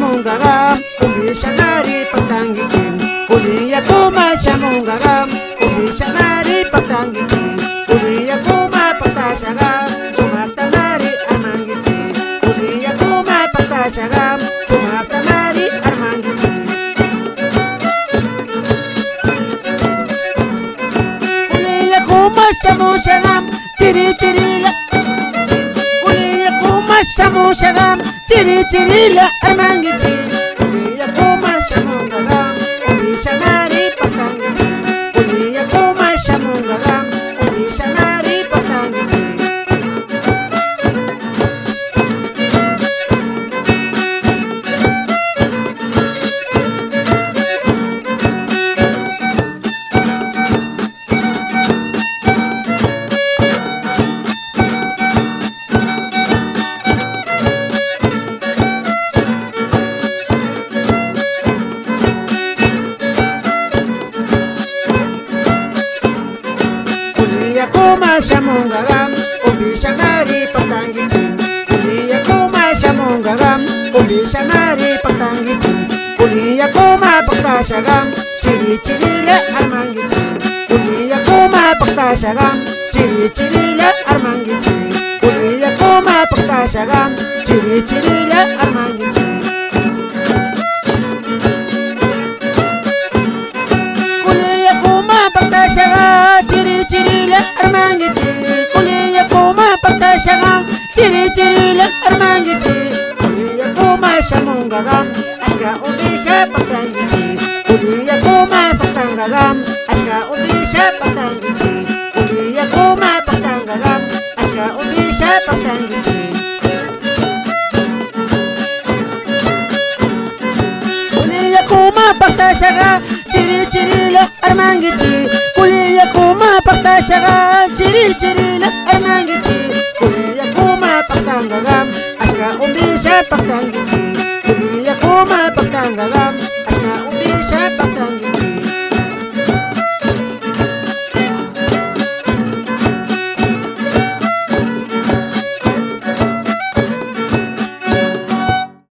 mungagam kumbisha ngari patangikin Kuliya kuma sha mungagam kumbisha ngari patangikin Kuliya kuma patashagam kumakta ngari amangikin Kuliya kuma patashagam kumakta ngari armangikin Kuliya kuma sha mungagam chiri chiri la شمو شغم تیری تیری لعرمن گیچی kumasya mong garam Umbi petang mari pagtangitin Uli ako masya mong garam Umbi siya mari pagtangitin Uli ciri-cirinya gam Chiri-chirile armangitin Uli ako mapagtasya gam Chiri-chirile armangitin Uli ako mapagtasya gam Chiri-chirile armangichi Kuliya kuma paktashagam chiri chiri la armangichi Kuliya kuma shamungagam ashka umbisha paktangichi Kuliya kuma paktangagam ashka umbisha paktangichi Kuliya kuma paktangagam ashka umbisha paktangichi kuma pakhtashaqa chiri chirila armangichi kulilla kuma pakhtashaqa chiri chirila armangichi kulilla kuma pakhtangaqa ashka umbisha pakhtangichi kulilla kuma pakhtangaqa